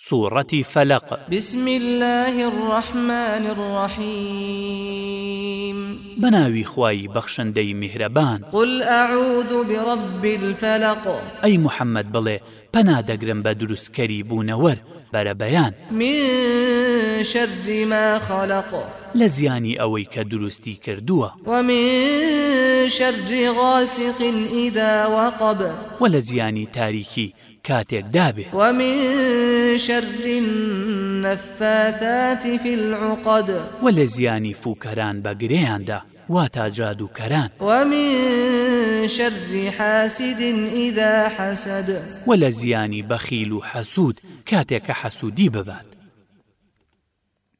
سورة فلق. بسم الله الرحمن الرحيم. بناوي خواي بخشندي مهربان قل أعوذ برب الفلق. أي محمد بلي بنا دقرن بدرس كريبون ور بربيان من شر ما خلق. لزياني أوي ئەوەی کە دروستی ومن شر غاسق إذا وقب. ولزياني تاريخي كاتر دابه ومن شر النفاثات في العقد. ولزياني فوكران بقرياندا واتا جادو كران ومن شر حاسد إذا حسد. ولزياني بخيل حسود كاتك حسودي ببات.